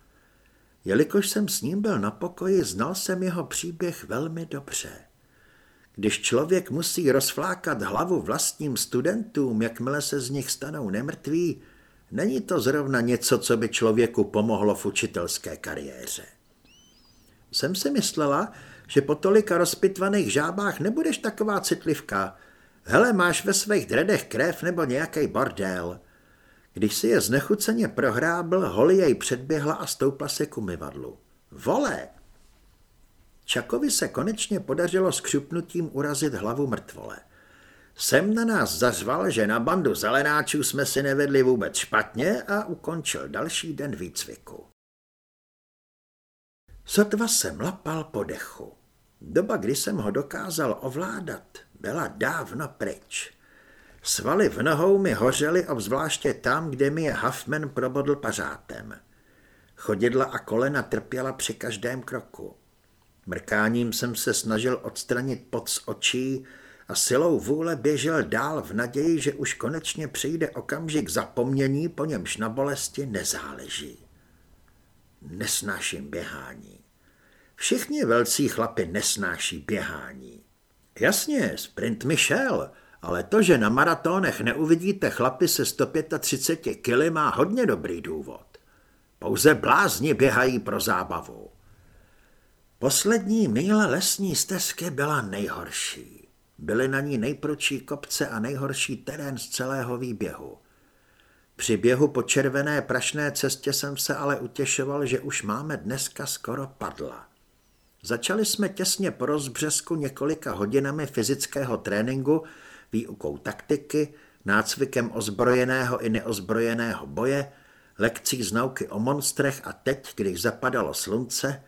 Jelikož jsem s ním byl na pokoji, znal jsem jeho příběh velmi dobře. Když člověk musí rozflákat hlavu vlastním studentům, jakmile se z nich stanou nemrtví, není to zrovna něco, co by člověku pomohlo v učitelské kariéře. Jsem si myslela, že po tolika rozpitvaných žábách nebudeš taková citlivka. Hele, máš ve svých dredech krev nebo nějaký bordel. Když si je znechuceně prohrábl, Holly jej předběhla a stoupla se k umyvadlu. Vole! Čakovi se konečně podařilo skřupnutím urazit hlavu mrtvole. Sem na nás zařval, že na bandu zelenáčů jsme si nevedli vůbec špatně a ukončil další den výcviku. Sotva jsem lapal po dechu. Doba, kdy jsem ho dokázal ovládat, byla dávno pryč. Svaly v nohou mi hořely obzvláště tam, kde mi je Huffman probodl pařátem. Chodidla a kolena trpěla při každém kroku. Mrkáním jsem se snažil odstranit pot z očí a silou vůle běžel dál v naději, že už konečně přijde okamžik zapomnění, po němž na bolesti nezáleží. Nesnáším běhání. Všichni velcí chlapi nesnáší běhání. Jasně, sprint mi šel, ale to, že na maratonech neuvidíte chlapy se 135 kily, má hodně dobrý důvod. Pouze blázni běhají pro zábavu. Poslední míle lesní stezky byla nejhorší. Byly na ní nejpročí kopce a nejhorší terén z celého výběhu. Při běhu po červené prašné cestě jsem se ale utěšoval, že už máme dneska skoro padla. Začali jsme těsně po rozbřesku několika hodinami fyzického tréninku, výukou taktiky, nácvikem ozbrojeného i neozbrojeného boje, lekcí z nauky o monstrech a teď, když zapadalo slunce,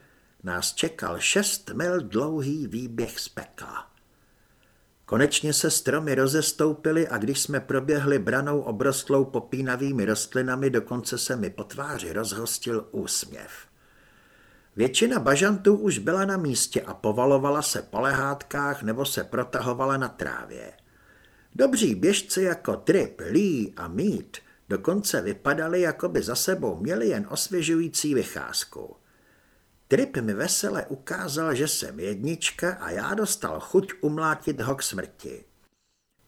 nás čekal šest mil dlouhý výběh z pekla. Konečně se stromy rozestoupily a když jsme proběhli branou obrostlou popínavými rostlinami, dokonce se mi po tváři rozhostil úsměv. Většina bažantů už byla na místě a povalovala se po lehátkách nebo se protahovala na trávě. Dobří běžci jako Trip, Lee a Mead dokonce vypadali, jako by za sebou měli jen osvěžující vycházku. Trip mi vesele ukázal, že jsem jednička a já dostal chuť umlátit ho k smrti.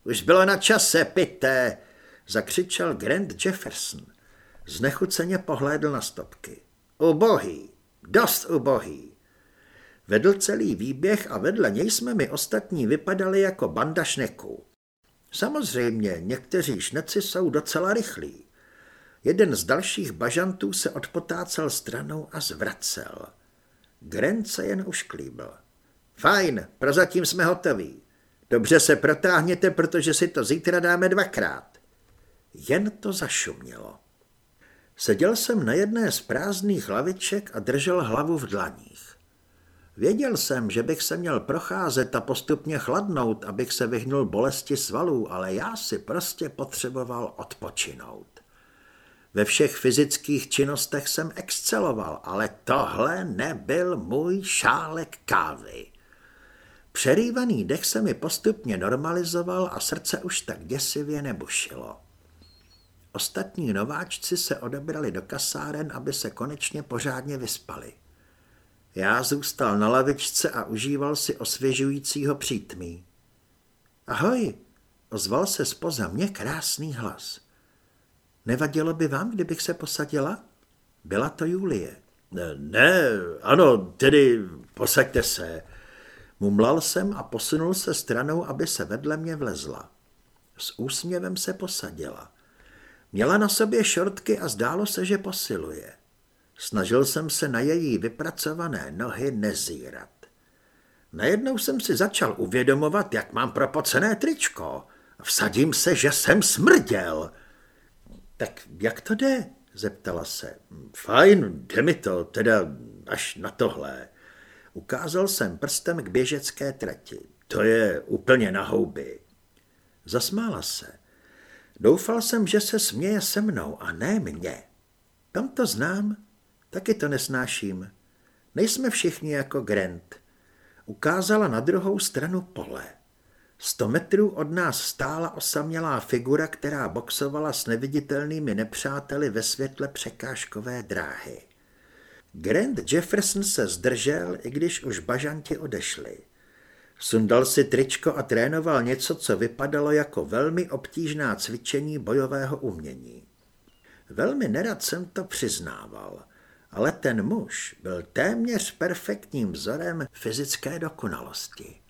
Už bylo na čase, pité, zakřičel Grant Jefferson. Znechuceně pohlédl na stopky. Ubohý, dost ubohý. Vedl celý výběh a vedle něj jsme mi ostatní vypadali jako banda šneků. Samozřejmě, někteří šneci jsou docela rychlí. Jeden z dalších bažantů se odpotácel stranou a zvracel. Grant se jen ušklíbil. Fajn, prozatím jsme hotoví. Dobře se protáhněte, protože si to zítra dáme dvakrát. Jen to zašumělo. Seděl jsem na jedné z prázdných laviček a držel hlavu v dlaních. Věděl jsem, že bych se měl procházet a postupně chladnout, abych se vyhnul bolesti svalů, ale já si prostě potřeboval odpočinout. Ve všech fyzických činnostech jsem exceloval, ale tohle nebyl můj šálek kávy. Přerývaný dech se mi postupně normalizoval a srdce už tak děsivě nebušilo. Ostatní nováčci se odebrali do kasáren, aby se konečně pořádně vyspali. Já zůstal na lavičce a užíval si osvěžujícího přítmí. Ahoj, ozval se spoza mě krásný hlas. Nevadilo by vám, kdybych se posadila? Byla to Julie. Ne, ne ano, tedy posaďte se. Mumlal jsem a posunul se stranou, aby se vedle mě vlezla. S úsměvem se posadila. Měla na sobě šortky a zdálo se, že posiluje. Snažil jsem se na její vypracované nohy nezírat. Najednou jsem si začal uvědomovat, jak mám propocené tričko. Vsadím se, že jsem smrděl. Tak jak to jde? zeptala se. Fajn, jde mi to, teda až na tohle. Ukázal jsem prstem k běžecké trati. To je úplně na houby. Zasmála se. Doufal jsem, že se směje se mnou a ne mě. Tam to znám, Taky to nesnáším. Nejsme všichni jako Grant. Ukázala na druhou stranu pole. Sto metrů od nás stála osamělá figura, která boxovala s neviditelnými nepřáteli ve světle překážkové dráhy. Grant Jefferson se zdržel, i když už bažanti odešli. Sundal si tričko a trénoval něco, co vypadalo jako velmi obtížná cvičení bojového umění. Velmi nerad jsem to přiznával – ale ten muž byl téměř perfektním vzorem fyzické dokonalosti.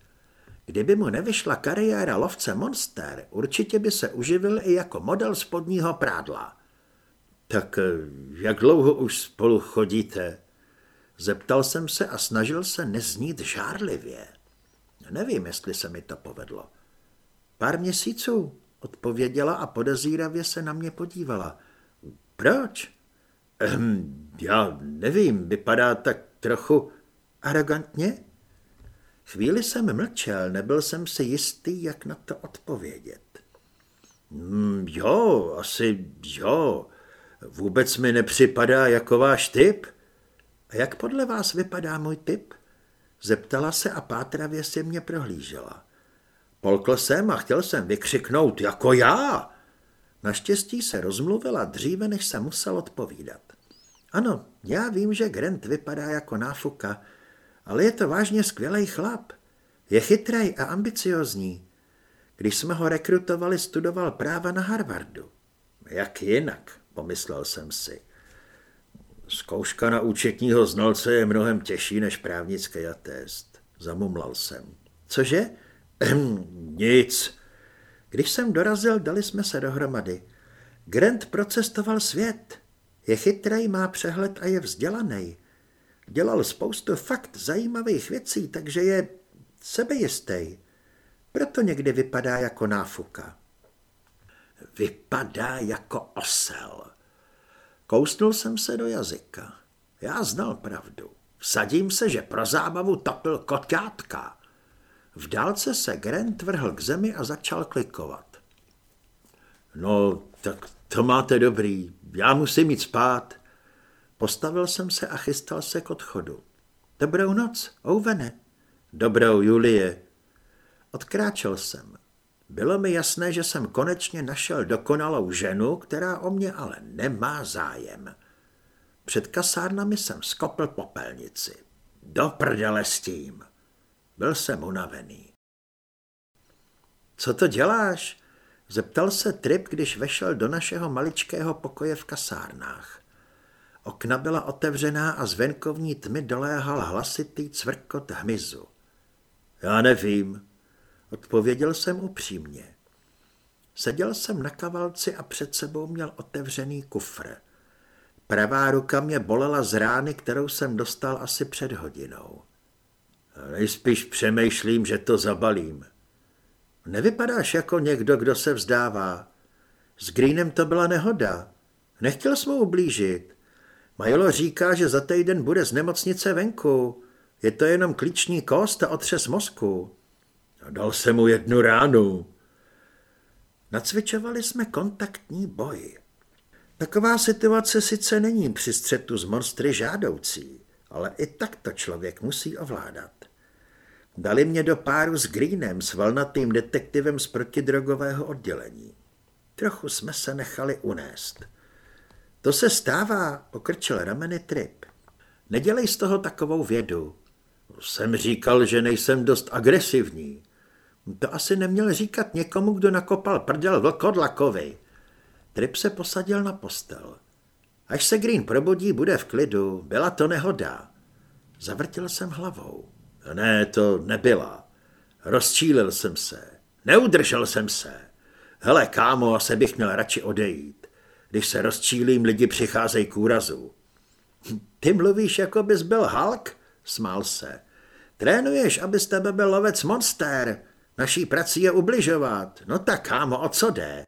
Kdyby mu nevyšla kariéra lovce monster, určitě by se uživil i jako model spodního prádla. Tak eh, jak dlouho už spolu chodíte? Zeptal jsem se a snažil se neznít žárlivě. Nevím, jestli se mi to povedlo. Pár měsíců, odpověděla a podezíravě se na mě podívala. Proč? Ehm, já nevím, vypadá tak trochu arrogantně. Chvíli jsem mlčel, nebyl jsem si jistý, jak na to odpovědět. Mm, jo, asi jo. Vůbec mi nepřipadá jako váš typ. A jak podle vás vypadá můj typ? Zeptala se a pátravě si mě prohlížela. Polkl jsem a chtěl jsem vykřiknout jako já. Naštěstí se rozmluvila dříve, než se musel odpovídat. Ano, já vím, že Grant vypadá jako náfuka, ale je to vážně skvělý chlap. Je chytrý a ambiciozní. Když jsme ho rekrutovali, studoval práva na Harvardu. Jak jinak, pomyslel jsem si. Zkouška na účetního znalce je mnohem těžší než právnický atest. Zamumlal jsem. Cože? Ehm, nic. Když jsem dorazil, dali jsme se dohromady. Grant procestoval svět. Je chytrý, má přehled a je vzdělaný. Dělal spoustu fakt zajímavých věcí, takže je sebejistý. Proto někdy vypadá jako náfuka. Vypadá jako osel. Kousnul jsem se do jazyka. Já znal pravdu. Sadím se, že pro zábavu topil koťátka. V dálce se Grant vrhl k zemi a začal klikovat. No, tak to máte dobrý, já musím jít spát. Postavil jsem se a chystal se k odchodu. Dobrou noc, Ouvene. Dobrou, Julie. Odkráčel jsem. Bylo mi jasné, že jsem konečně našel dokonalou ženu, která o mě ale nemá zájem. Před kasárnami jsem skopl popelnici. Do prdele s tím. Byl jsem unavený. Co to děláš? Zeptal se Trip, když vešel do našeho maličkého pokoje v kasárnách. Okna byla otevřená a z venkovní tmy doléhal hlasitý cvrkot hmyzu. Já nevím, odpověděl jsem upřímně. Seděl jsem na kavalci a před sebou měl otevřený kufr. Pravá ruka mě bolela z rány, kterou jsem dostal asi před hodinou. Nejspíš přemýšlím, že to zabalím. Nevypadáš jako někdo, kdo se vzdává. S Greenem to byla nehoda. Nechtěl jsem mu ublížit. Majolo říká, že za týden bude z nemocnice venku. Je to jenom klíční kost a otřes mozku. Dal jsem mu jednu ránu. Nacvičovali jsme kontaktní boj. Taková situace sice není při střetu s monstry žádoucí, ale i tak to člověk musí ovládat. Dali mě do páru s Greenem, s valnatým detektivem z protidrogového oddělení. Trochu jsme se nechali unést. To se stává, pokrčil rameny Trip. Nedělej z toho takovou vědu. Jsem říkal, že nejsem dost agresivní. To asi neměl říkat někomu, kdo nakopal prdel vlkodlakovi. Trip se posadil na postel. Až se Green probudí, bude v klidu. Byla to nehoda. Zavrtil jsem hlavou. Ne, to nebyla. Rozčílil jsem se. Neudržel jsem se. Hele, kámo, asi bych měl radši odejít. Když se rozčílím, lidi přicházejí k úrazu. Ty mluvíš, jako bys byl Hulk? Smál se. Trénuješ, aby z tebe byl lovec monster. Naší prací je ubližovat. No tak, kámo, o co jde?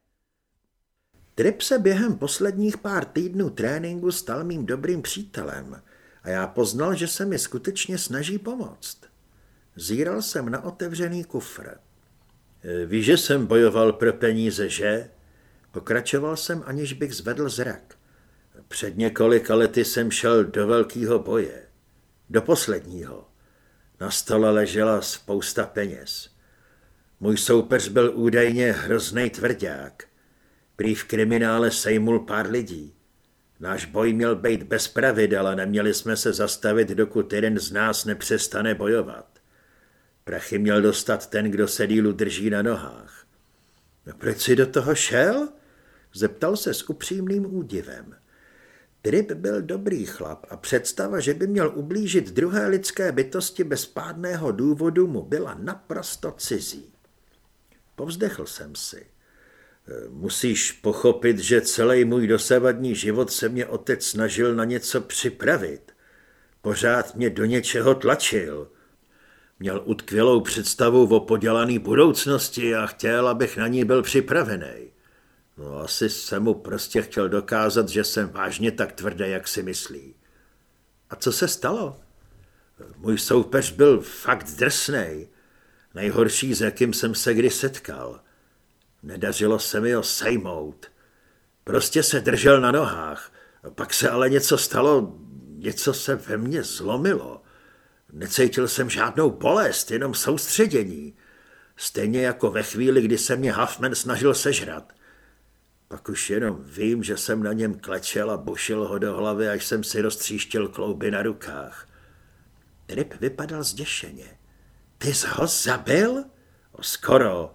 Trip se během posledních pár týdnů tréninku stal mým dobrým přítelem a já poznal, že se mi skutečně snaží pomoct. Zíral jsem na otevřený kufr. Víš, že jsem bojoval pro peníze, že? Pokračoval jsem, aniž bych zvedl zrak. Před několika lety jsem šel do velkého boje. Do posledního. Na stole ležela spousta peněz. Můj soupeř byl údajně hrozný tvrdák. Prý v kriminále sejmul pár lidí. Náš boj měl být bez pravidel a neměli jsme se zastavit, dokud jeden z nás nepřestane bojovat. Prachy měl dostat ten, kdo se dílu drží na nohách. No proč si do toho šel? Zeptal se s upřímným údivem. Trip byl dobrý chlap a představa, že by měl ublížit druhé lidské bytosti bez pádného důvodu mu byla naprosto cizí. Povzdechl jsem si. Musíš pochopit, že celý můj dosavadní život se mě otec snažil na něco připravit. Pořád mě do něčeho tlačil. Měl utkvělou představu o podělaný budoucnosti a chtěl, abych na ní byl připravený. No asi jsem mu prostě chtěl dokázat, že jsem vážně tak tvrdý, jak si myslí. A co se stalo? Můj soupeř byl fakt drsnej. Nejhorší, s jakým jsem se kdy setkal. Nedařilo se mi ho sejmout. Prostě se držel na nohách. Pak se ale něco stalo, něco se ve mně zlomilo. Necítil jsem žádnou bolest, jenom soustředění. Stejně jako ve chvíli, kdy se mě Huffman snažil sežrat. Pak už jenom vím, že jsem na něm klečel a bušil ho do hlavy, až jsem si roztříštil klouby na rukách. Trip vypadal zděšeně. Ty jsi ho zabil? O, skoro.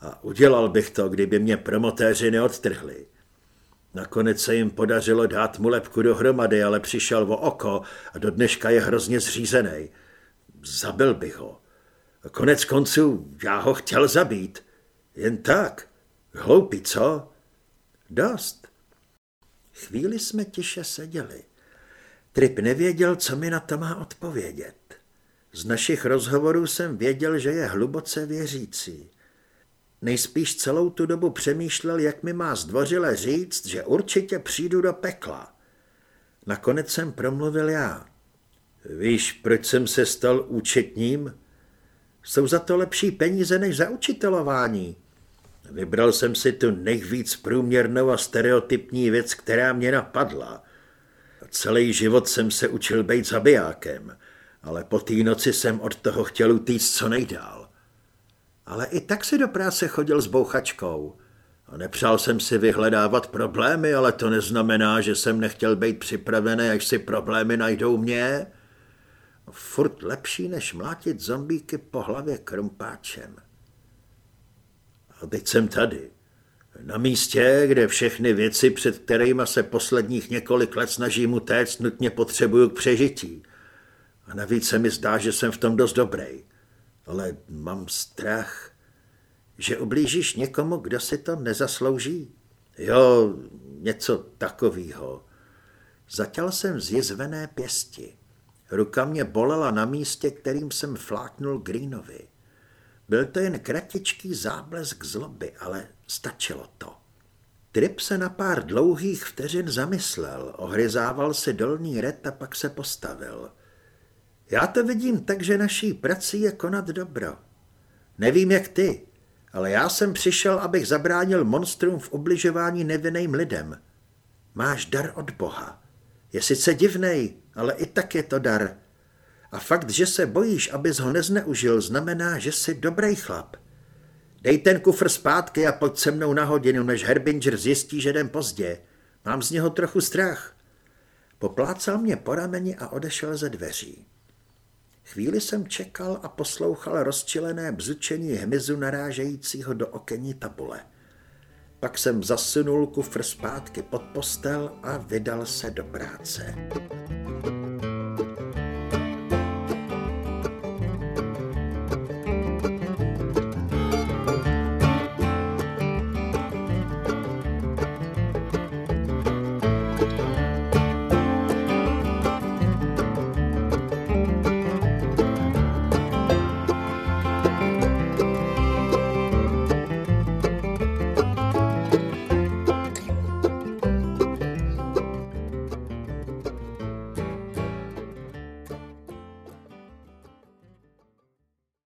A udělal bych to, kdyby mě promotéři neodtrhli. Nakonec se jim podařilo dát mu lepku dohromady, ale přišel o oko a do dneška je hrozně zřízený. Zabil bych ho. Konec konců já ho chtěl zabít. Jen tak. Hloupý, co? Dost. Chvíli jsme tiše seděli. Trip nevěděl, co mi na to má odpovědět. Z našich rozhovorů jsem věděl, že je hluboce věřící. Nejspíš celou tu dobu přemýšlel, jak mi má zdvořile říct, že určitě přijdu do pekla. Nakonec jsem promluvil já. Víš, proč jsem se stal účetním? Jsou za to lepší peníze než za učitelování. Vybral jsem si tu nejvíc průměrnou a stereotypní věc, která mě napadla. Celý život jsem se učil být zabijákem, ale po té noci jsem od toho chtěl utíct co nejdál. Ale i tak si do práce chodil s bouchačkou. A nepřál jsem si vyhledávat problémy, ale to neznamená, že jsem nechtěl být připravený, až si problémy najdou mě. Furt lepší, než mlátit zombíky po hlavě krumpáčem. A teď jsem tady. Na místě, kde všechny věci, před kterými se posledních několik let snažím utéct, nutně potřebuju k přežití. A navíc se mi zdá, že jsem v tom dost dobrý. Ale mám strach, že ublížíš někomu, kdo si to nezaslouží. Jo, něco takového. Zatěl jsem zjizvené pěsti. Ruka mě bolela na místě, kterým jsem fláknul Greenovi. Byl to jen kratičký záblesk zloby, ale stačilo to. Trip se na pár dlouhých vteřin zamyslel, ohryzával si dolní ret a pak se postavil. Já to vidím tak, že naší prací je konat dobro. Nevím, jak ty, ale já jsem přišel, abych zabránil monstrum v ubližování nevinným lidem. Máš dar od Boha. Je sice divnej, ale i tak je to dar. A fakt, že se bojíš, abys ho nezneužil, znamená, že jsi dobrý chlap. Dej ten kufr zpátky a pojď se mnou na hodinu, než Herbinger zjistí, že jdem pozdě. Mám z něho trochu strach. Poplácal mě po rameni a odešel ze dveří. Chvíli jsem čekal a poslouchal rozčilené bzučení hmyzu narážejícího do okení tabule. Pak jsem zasunul kufr zpátky pod postel a vydal se do práce.